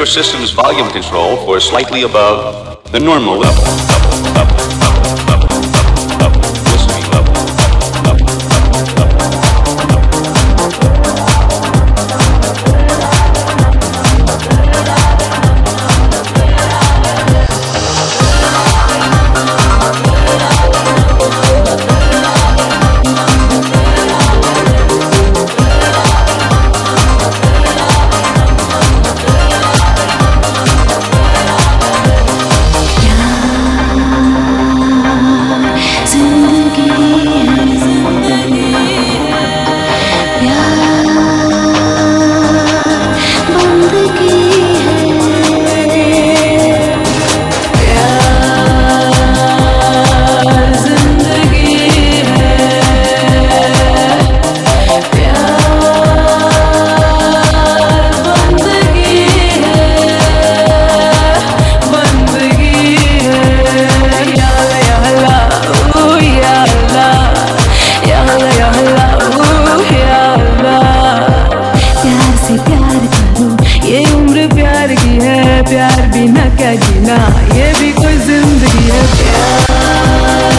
your system's volume control for slightly above the normal level. भी कोई जिंदगी है प्यार